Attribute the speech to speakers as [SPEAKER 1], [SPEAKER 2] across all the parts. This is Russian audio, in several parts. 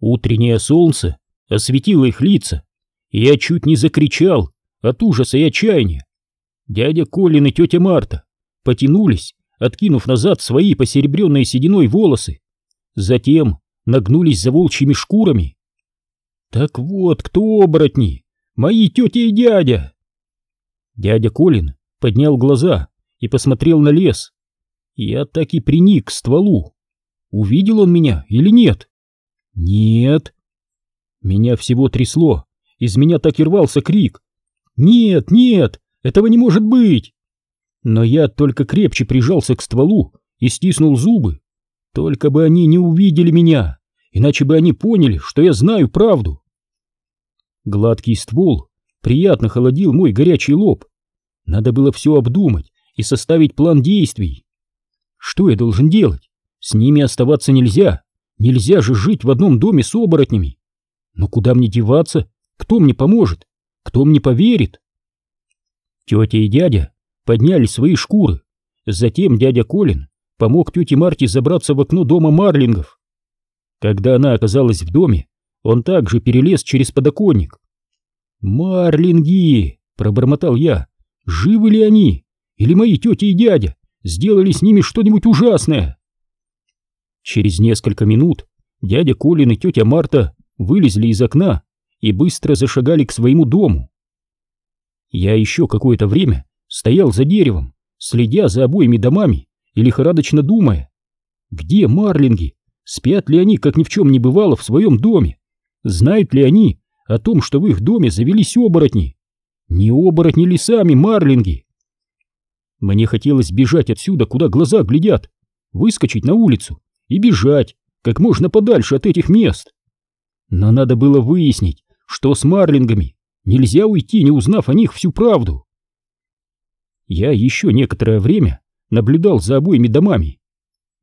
[SPEAKER 1] Утреннее солнце осветило их лица, и я чуть не закричал от ужаса и отчаяния. Дядя Колин и тетя Марта потянулись, откинув назад свои посеребренные сединой волосы, затем нагнулись за волчьими шкурами. Так вот, кто оборотни? Мои тетя и дядя! Дядя Колин поднял глаза и посмотрел на лес. Я так и приник к стволу. Увидел он меня или нет? Нет. Меня всего трясло, из меня так и рвался крик. Нет, нет, этого не может быть! Но я только крепче прижался к стволу и стиснул зубы. Только бы они не увидели меня, иначе бы они поняли, что я знаю правду. Гладкий ствол приятно холодил мой горячий лоб. Надо было все обдумать и составить план действий. Что я должен делать? С ними оставаться нельзя. Нельзя же жить в одном доме с оборотнями. Но куда мне деваться? Кто мне поможет? Кто мне поверит? Тетя и дядя подняли свои шкуры. Затем дядя Колин помог тете Марте забраться в окно дома Марлингов. Когда она оказалась в доме, он также перелез через подоконник. «Марлинги!» — пробормотал я. «Живы ли они? Или мои тетя и дядя сделали с ними что-нибудь ужасное?» Через несколько минут дядя Колин и тетя Марта вылезли из окна и быстро зашагали к своему дому. Я еще какое-то время стоял за деревом, следя за обоими домами и лихорадочно думая, где марлинги, спят ли они, как ни в чем не бывало, в своем доме, знают ли они о том, что в их доме завелись оборотни, не оборотни ли сами марлинги. Мне хотелось бежать отсюда, куда глаза глядят, выскочить на улицу и бежать как можно подальше от этих мест. Но надо было выяснить, что с марлингами нельзя уйти, не узнав о них всю правду. Я еще некоторое время наблюдал за обоими домами.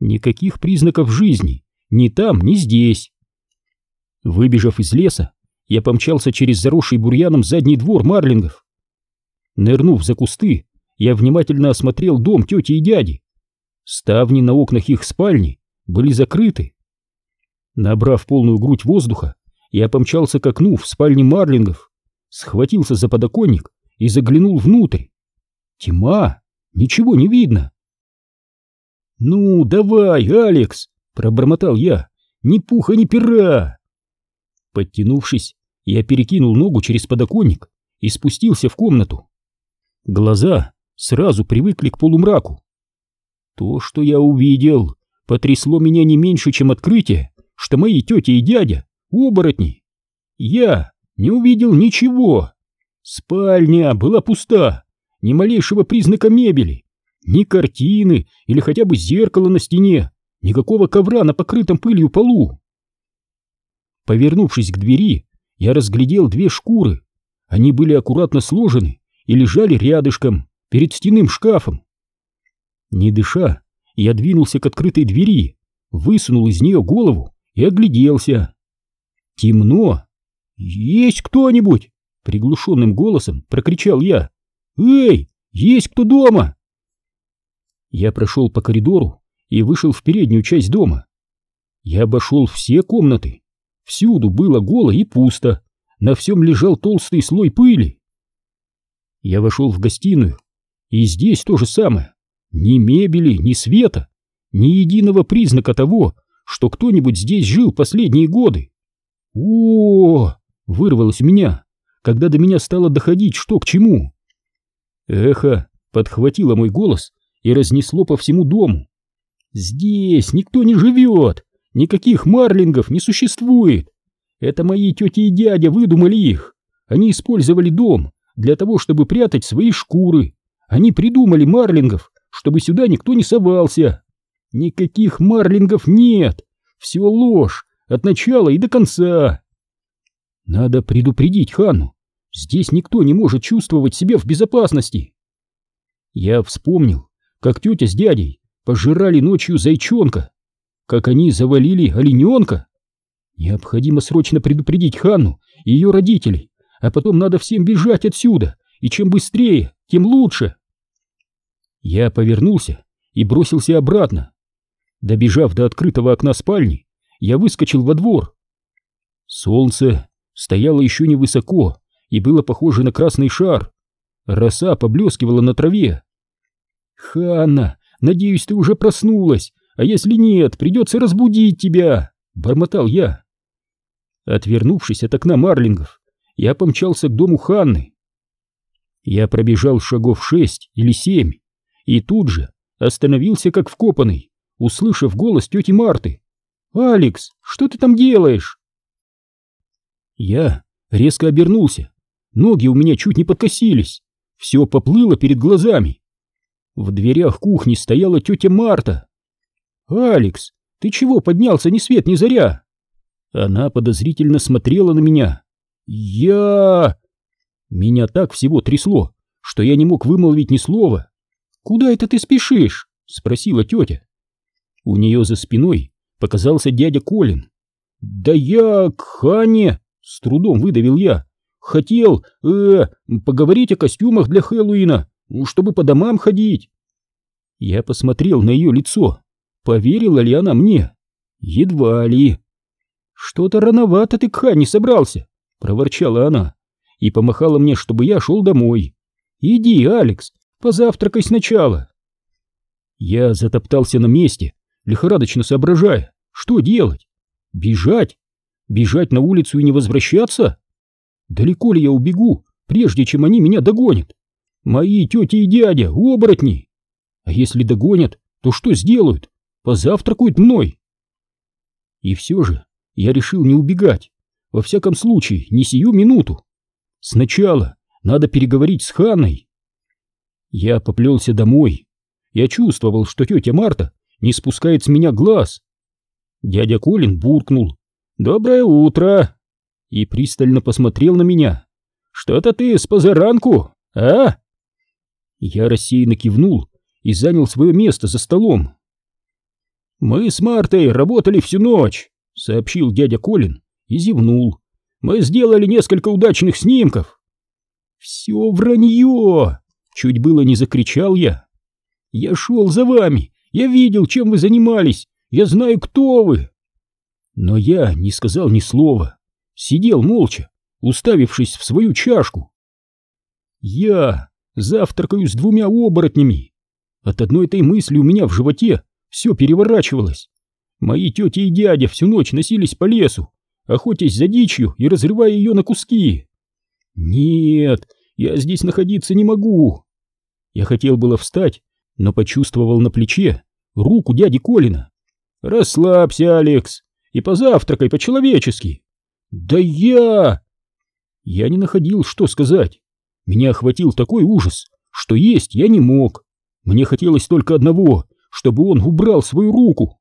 [SPEAKER 1] Никаких признаков жизни, ни там, ни здесь. Выбежав из леса, я помчался через заросший бурьяном задний двор марлингов. Нырнув за кусты, я внимательно осмотрел дом тети и дяди. Ставни на окнах их спальни были закрыты. Набрав полную грудь воздуха, я помчался к окну в спальне марлингов, схватился за подоконник и заглянул внутрь. Тьма, ничего не видно. «Ну, давай, Алекс!» — пробормотал я. «Ни пуха, ни пера!» Подтянувшись, я перекинул ногу через подоконник и спустился в комнату. Глаза сразу привыкли к полумраку. То, что я увидел, потрясло меня не меньше, чем открытие, что мои тети и дядя — оборотни. Я не увидел ничего. Спальня была пуста, ни малейшего признака мебели, ни картины или хотя бы зеркала на стене, никакого ковра на покрытом пылью полу. Повернувшись к двери, я разглядел две шкуры. Они были аккуратно сложены и лежали рядышком, перед стенным шкафом. Не дыша, я двинулся к открытой двери, высунул из нее голову и огляделся. Темно. «Есть кто-нибудь?» — приглушенным голосом прокричал я. «Эй, есть кто дома?» Я прошел по коридору и вышел в переднюю часть дома. Я обошел все комнаты. Всюду было голо и пусто. На всем лежал толстый слой пыли. Я вошел в гостиную, и здесь то же самое. Ни мебели, ни света, ни единого признака того, что кто-нибудь здесь жил последние годы. О, -о, -о, вырвалось у меня, когда до меня стало доходить, что к чему. Эхо подхватило мой голос и разнесло по всему дому. «Здесь никто не живет, никаких марлингов не существует. Это мои тети и дядя выдумали их. Они использовали дом для того, чтобы прятать свои шкуры. Они придумали марлингов, чтобы сюда никто не совался. Никаких марлингов нет. Все ложь, от начала и до конца. Надо предупредить Хану. Здесь никто не может чувствовать себя в безопасности. Я вспомнил, как тетя с дядей пожирали ночью зайчонка, как они завалили олененка. Необходимо срочно предупредить Ханну и ее родителей, а потом надо всем бежать отсюда, и чем быстрее, тем лучше. Я повернулся и бросился обратно. Добежав до открытого окна спальни, я выскочил во двор. Солнце стояло еще невысоко и было похоже на красный шар. Роса поблескивала на траве. «Ханна, надеюсь, ты уже проснулась, а если нет, придется разбудить тебя!» — бормотал я. Отвернувшись от окна Марлингов, я помчался к дому Ханны. Я пробежал шагов шесть или семь и тут же остановился как вкопанный, услышав голос тети Марты. «Алекс, что ты там делаешь?» Я резко обернулся. Ноги у меня чуть не подкосились. Все поплыло перед глазами. В дверях кухни стояла тетя Марта. «Алекс, ты чего поднялся ни свет ни заря?» Она подозрительно смотрела на меня. «Я...» Меня так всего трясло, что я не мог вымолвить ни слова. «Куда это ты спешишь?» — спросила тетя. У нее за спиной показался дядя Колин. «Да я к Хане!» — с трудом выдавил я. «Хотел, э, поговорить о костюмах для Хэллоуина, чтобы по домам ходить». Я посмотрел на ее лицо. Поверила ли она мне? Едва ли. «Что-то рановато ты к Хане собрался», — проворчала она и помахала мне, чтобы я шел домой. «Иди, Алекс, позавтракай сначала». Я затоптался на месте, лихорадочно соображая, что делать? Бежать? Бежать на улицу и не возвращаться? Далеко ли я убегу, прежде чем они меня догонят? Мои тети и дядя, оборотни! А если догонят, то что сделают? Позавтракают мной? И все же я решил не убегать, во всяком случае, не сию минуту. Сначала надо переговорить с Ханной. Я поплелся домой. Я чувствовал, что тетя Марта не спускает с меня глаз. Дядя Колин буркнул «Доброе утро!» и пристально посмотрел на меня. «Что-то ты с позаранку, а?» Я рассеянно кивнул и занял свое место за столом. «Мы с Мартой работали всю ночь», — сообщил дядя Колин и зевнул. «Мы сделали несколько удачных снимков». «Все вранье!» — чуть было не закричал я. «Я шел за вами я видел, чем вы занимались. Я знаю, кто вы. Но я не сказал ни слова. Сидел молча, уставившись в свою чашку. Я завтракаю с двумя оборотнями. От одной этой мысли у меня в животе все переворачивалось. Мои тети и дядя всю ночь носились по лесу, охотясь за дичью и разрывая ее на куски. Нет, я здесь находиться не могу. Я хотел было встать, но почувствовал на плече руку дяди Колина. «Расслабься, Алекс, и позавтракай по-человечески». «Да я...» Я не находил, что сказать. Меня охватил такой ужас, что есть я не мог. Мне хотелось только одного, чтобы он убрал свою руку.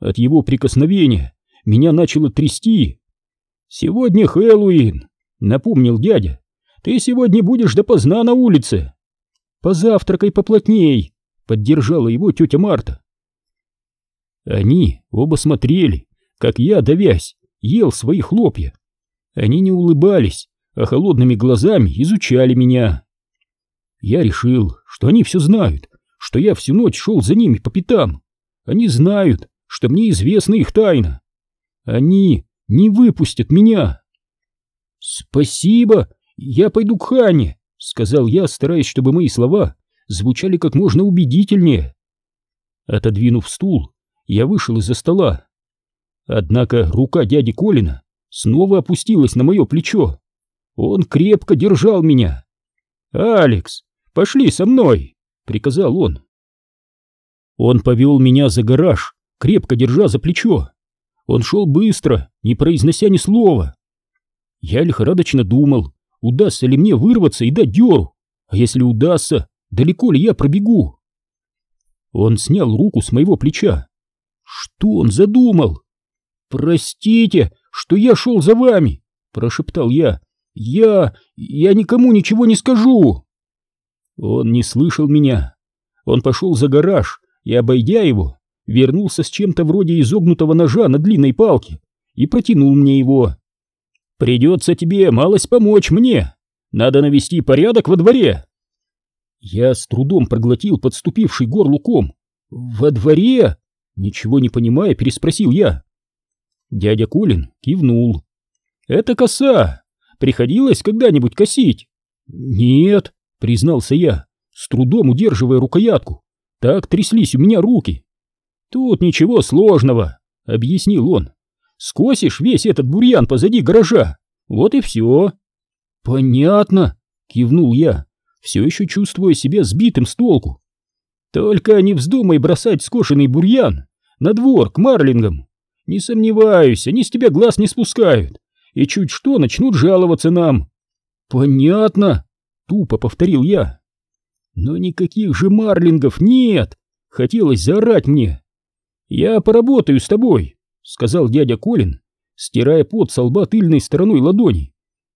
[SPEAKER 1] От его прикосновения меня начало трясти. «Сегодня Хэллоуин», — напомнил дядя. «Ты сегодня будешь допоздна на улице». «Позавтракай поплотней», — поддержала его тетя Марта. Они оба смотрели, как я, давясь, ел свои хлопья. Они не улыбались, а холодными глазами изучали меня. Я решил, что они все знают, что я всю ночь шел за ними по пятам. Они знают, что мне известна их тайна. Они не выпустят меня. «Спасибо, я пойду к Хане», — сказал я, стараясь, чтобы мои слова звучали как можно убедительнее. Отодвинув стул, я вышел из-за стола. Однако рука дяди Колина снова опустилась на мое плечо. Он крепко держал меня. «Алекс, пошли со мной!» — приказал он. Он повел меня за гараж, крепко держа за плечо. Он шел быстро, не произнося ни слова. Я лихорадочно думал, удастся ли мне вырваться и дать дёру, а если удастся, далеко ли я пробегу. Он снял руку с моего плеча. Что он задумал? «Простите, что я шел за вами!» — прошептал я. «Я... я никому ничего не скажу!» Он не слышал меня. Он пошел за гараж и, обойдя его, вернулся с чем-то вроде изогнутого ножа на длинной палке и протянул мне его. «Придется тебе малость помочь мне. Надо навести порядок во дворе». Я с трудом проглотил подступивший горлу ком. «Во дворе?» Ничего не понимая, переспросил я. Дядя Колин кивнул. Это коса. Приходилось когда-нибудь косить? Нет, признался я, с трудом удерживая рукоятку. Так тряслись у меня руки. Тут ничего сложного, объяснил он. Скосишь весь этот бурьян позади гаража. Вот и все. Понятно, кивнул я, все еще чувствуя себя сбитым с толку. Только не вздумай бросать скошенный бурьян на двор к марлингам. Не сомневаюсь, они с тебя глаз не спускают, и чуть что начнут жаловаться нам. Понятно, тупо повторил я. Но никаких же марлингов нет, хотелось заорать мне. Я поработаю с тобой, сказал дядя Колин, стирая пот со лба тыльной стороной ладони.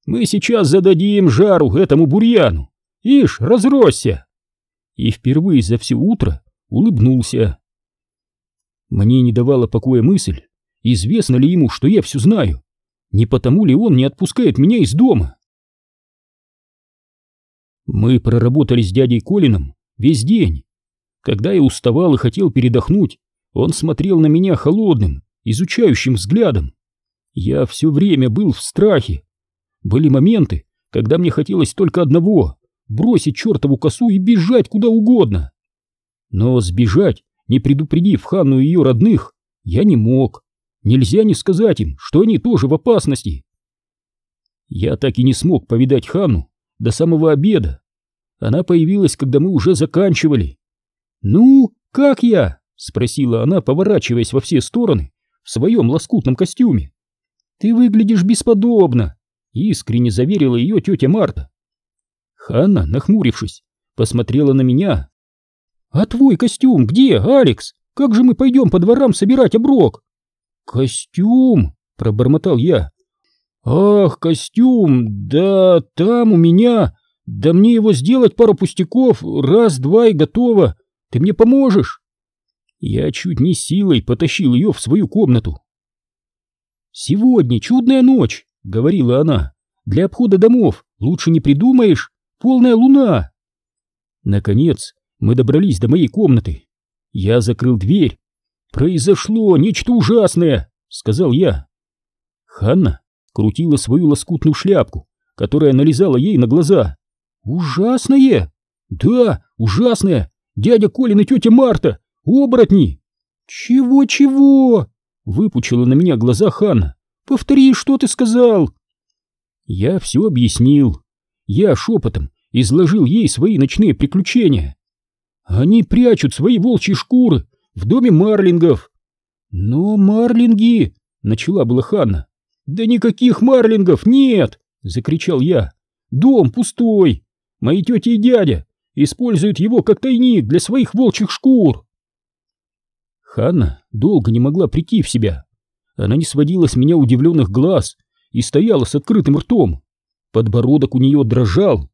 [SPEAKER 1] Мы сейчас зададим жару этому бурьяну. Ишь, разросся. И впервые за все утро улыбнулся. Мне не давала покоя мысль, известно ли ему, что я все знаю. Не потому ли он не отпускает меня из дома? Мы проработали с дядей Колином весь день. Когда я уставал и хотел передохнуть, он смотрел на меня холодным, изучающим взглядом. Я все время был в страхе. Были моменты, когда мне хотелось только одного — бросить чертову косу и бежать куда угодно. Но сбежать, не предупредив Ханну и ее родных, я не мог. Нельзя не сказать им, что они тоже в опасности. Я так и не смог повидать Ханну до самого обеда. Она появилась, когда мы уже заканчивали. «Ну, как я?» — спросила она, поворачиваясь во все стороны в своем лоскутном костюме. «Ты выглядишь бесподобно!» — искренне заверила ее тетя Марта. Ханна, нахмурившись, посмотрела на меня. «А твой костюм где, Алекс? Как же мы пойдем по дворам собирать оброк?» «Костюм!» — пробормотал я. «Ах, костюм! Да там у меня! Да мне его сделать пару пустяков, раз-два и готово! Ты мне поможешь?» Я чуть не силой потащил ее в свою комнату. «Сегодня чудная ночь!» — говорила она. «Для обхода домов лучше не придумаешь! Полная луна!» Наконец мы добрались до моей комнаты. Я закрыл дверь «Произошло нечто ужасное!» — сказал я. Ханна крутила свою лоскутную шляпку, которая налезала ей на глаза. «Ужасное?» «Да, ужасное! Дядя Колин и тетя Марта! Оборотни!» «Чего-чего?» — выпучила на меня глаза Ханна. «Повтори, что ты сказал!» Я все объяснил. Я шепотом изложил ей свои ночные приключения. Они прячут свои волчьи шкуры в доме Марлингов. Но Марлинги, начала была Ханна. Да никаких Марлингов нет, закричал я. Дом пустой. Мои тети и дядя используют его как тайник для своих волчьих шкур. Ханна долго не могла прийти в себя. Она не сводила с меня удивленных глаз и стояла с открытым ртом. Подбородок у нее дрожал.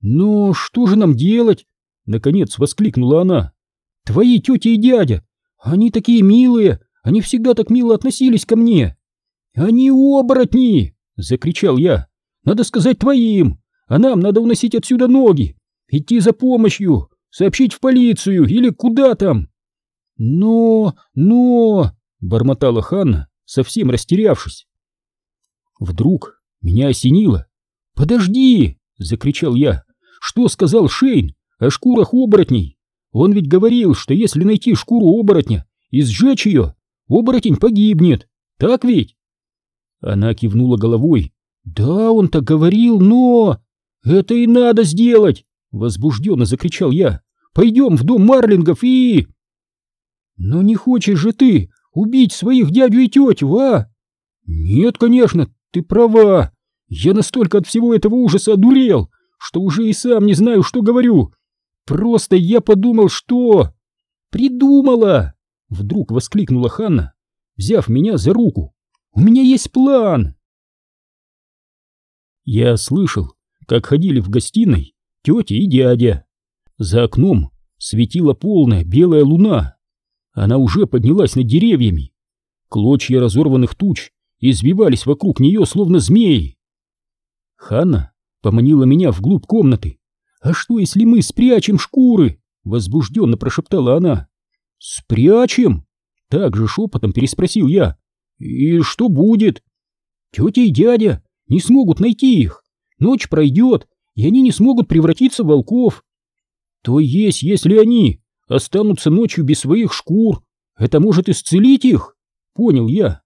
[SPEAKER 1] «Но что же нам делать?» — наконец воскликнула она. Твои тетя и дядя, они такие милые, они всегда так мило относились ко мне. Они оборотни, закричал я. Надо сказать твоим, а нам надо уносить отсюда ноги, идти за помощью, сообщить в полицию или куда там. Но, но, бормотала Ханна, совсем растерявшись. Вдруг меня осенило. «Подожди!» — закричал я. «Что сказал Шейн о шкурах оборотней?» Он ведь говорил, что если найти шкуру оборотня и сжечь ее, оборотень погибнет. Так ведь? Она кивнула головой. Да, он так говорил, но... Это и надо сделать! Возбужденно закричал я. Пойдем в дом Марлингов и... Но не хочешь же ты убить своих дядю и тетю, а? Нет, конечно, ты права. Я настолько от всего этого ужаса одурел, что уже и сам не знаю, что говорю. Просто я подумал, что... Придумала! Вдруг воскликнула Ханна, взяв меня за руку. У меня есть план! Я слышал, как ходили в гостиной тетя и дядя. За окном светила полная белая луна. Она уже поднялась над деревьями. Клочья разорванных туч извивались вокруг нее, словно змеи. Ханна поманила меня вглубь комнаты, «А что, если мы спрячем шкуры?» — возбужденно прошептала она. «Спрячем?» — так же шепотом переспросил я. «И что будет?» Тетя и дядя не смогут найти их. Ночь пройдет, и они не смогут превратиться в волков. То есть, если они останутся ночью без своих шкур, это может исцелить их? Понял я.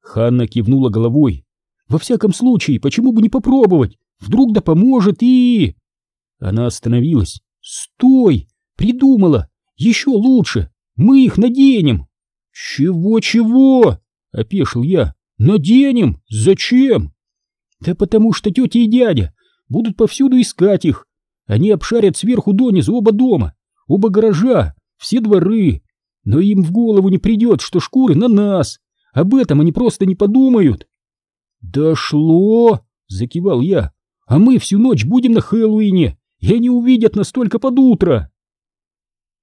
[SPEAKER 1] Ханна кивнула головой. Во всяком случае, почему бы не попробовать? Вдруг да поможет и... Она остановилась. Стой! Придумала! Еще лучше! Мы их наденем! Чего-чего? Опешил я. Наденем? Зачем? Да потому что тетя и дядя будут повсюду искать их. Они обшарят сверху донизу оба дома, оба гаража, все дворы. Но им в голову не придет, что шкуры на нас. Об этом они просто не подумают. «Дошло!» — закивал я. «А мы всю ночь будем на Хэллоуине, и они увидят нас только под утро!»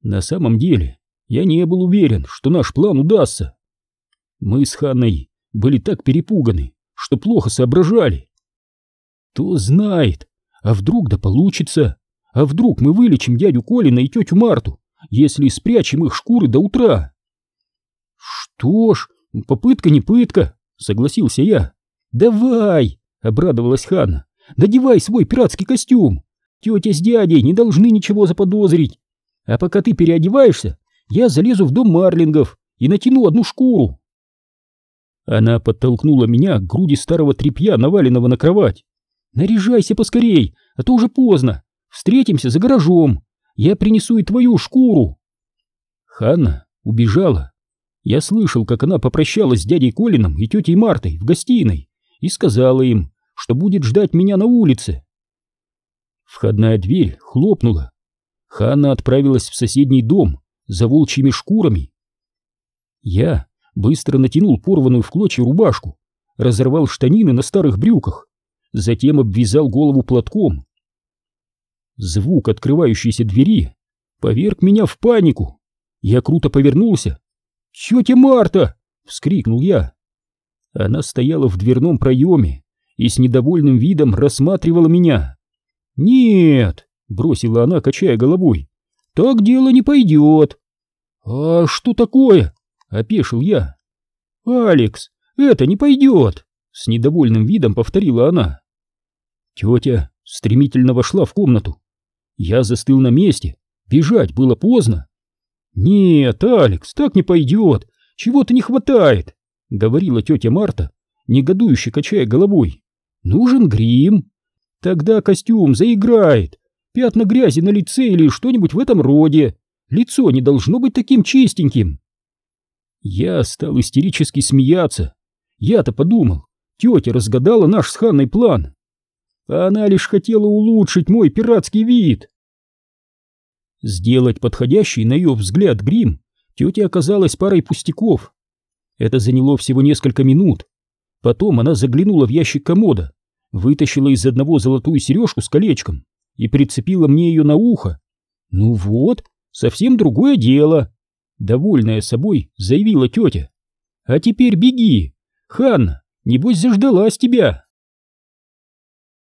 [SPEAKER 1] На самом деле, я не был уверен, что наш план удастся. Мы с Ханной были так перепуганы, что плохо соображали. Кто знает, а вдруг да получится, а вдруг мы вылечим дядю Колина и тетю Марту, если спрячем их шкуры до утра? Что ж, попытка не пытка, согласился я. Давай, обрадовалась Ханна, надевай свой пиратский костюм. Тетя с дядей не должны ничего заподозрить. А пока ты переодеваешься, я залезу в дом марлингов и натяну одну шкуру. Она подтолкнула меня к груди старого тряпья, наваленного на кровать. «Наряжайся поскорей, а то уже поздно. Встретимся за гаражом. Я принесу и твою шкуру». Ханна убежала. Я слышал, как она попрощалась с дядей Колином и тетей Мартой в гостиной и сказала им, что будет ждать меня на улице. Входная дверь хлопнула. Ханна отправилась в соседний дом за волчьими шкурами. Я быстро натянул порванную в клочья рубашку, разорвал штанины на старых брюках, затем обвязал голову платком. Звук открывающейся двери поверг меня в панику. Я круто повернулся. «Тетя Марта!» — вскрикнул я. Она стояла в дверном проеме и с недовольным видом рассматривала меня. «Нет!» — бросила она, качая головой. «Так дело не пойдет!» «А что такое?» — опешил я. «Алекс, это не пойдет!» — с недовольным видом повторила она. Тетя стремительно вошла в комнату. Я застыл на месте, бежать было поздно. «Нет, Алекс, так не пойдет, чего-то не хватает», — говорила тетя Марта, негодующе качая головой. «Нужен грим. Тогда костюм заиграет, пятна грязи на лице или что-нибудь в этом роде. Лицо не должно быть таким чистеньким». Я стал истерически смеяться. Я-то подумал, тетя разгадала наш с Ханной план. А она лишь хотела улучшить мой пиратский вид. Сделать подходящий на ее взгляд грим тетя оказалась парой пустяков. Это заняло всего несколько минут. Потом она заглянула в ящик комода, вытащила из одного золотую сережку с колечком и прицепила мне ее на ухо. Ну вот, совсем другое дело. Довольная собой, заявила тетя. А теперь беги. Ханна, небось заждалась тебя.